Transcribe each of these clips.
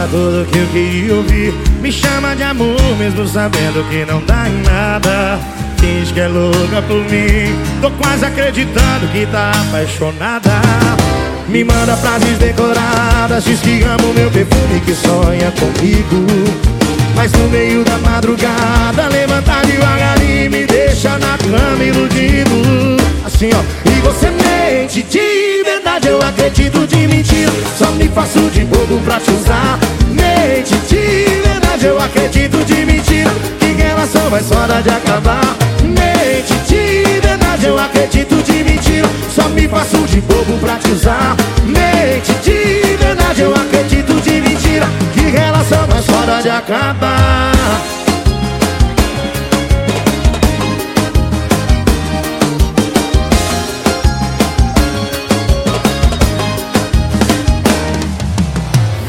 Fala tudo que eu queria ouvir. Me chama de amor mesmo sabendo que não dá em nada. Diz que é louca por mim. Tô quase acreditando que tá apaixonada. Me manda frases decoradas Diz que ama o meu perfume que sonha comigo. Mas no meio da madrugada Levanta devagarinho me deixa na cama iludido. Assim ó E você mente de verdade Eu acredito de mentira. Só me faço de bobo pra te usar Mente de verdade Eu acredito de mentira Que relação mais fora de acabar. Mente de verdade, eu acredito de mentira Só me faço de bobo pra te usar. Mente de verdade, eu acredito de mentira Que relação mais fora de acabar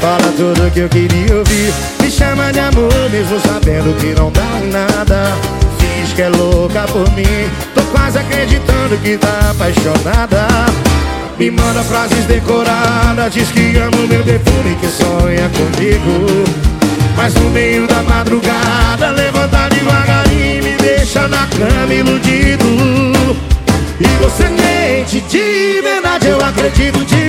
Fala tudo que eu queria ouvir. Me chama de amor mesmo sabendo que não dá em nada. Diz que é louca por mim. Tô quase acreditando que tá apaixonada. Me manda frases decoradas Diz que ama meu perfume que sonha comigo. Mas no meio da madrugada Levanta devagarinho e me deixa na cama iludido. E você mente de verdade Eu acredito de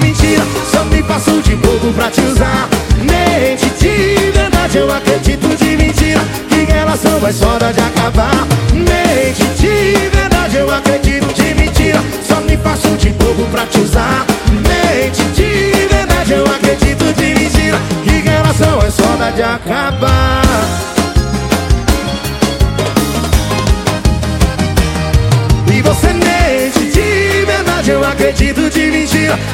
de bobo pra te usar. Mente de verdade Eu acredito de mentira Que relação vai fora de acabar. Mente de verdade Eu acredito de mentira Só me faço de bobo pra te usar. Mente de verdade Eu acredito de mentira Que relação é só de acabar. E você mente de verdade Eu acredito de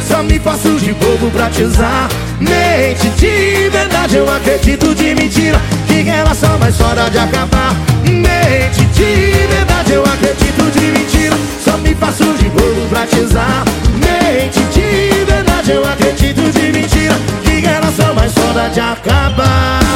Só me faço de bobo pra te usar. Mente de verdade Eu acredito de mentira Que relação mais fora de acabar. Mente de verdade Eu acredito de mentira Só me faço de bobo pra te usar. Mente de verdade Eu acredito de mentira Que relação mais fora de acabar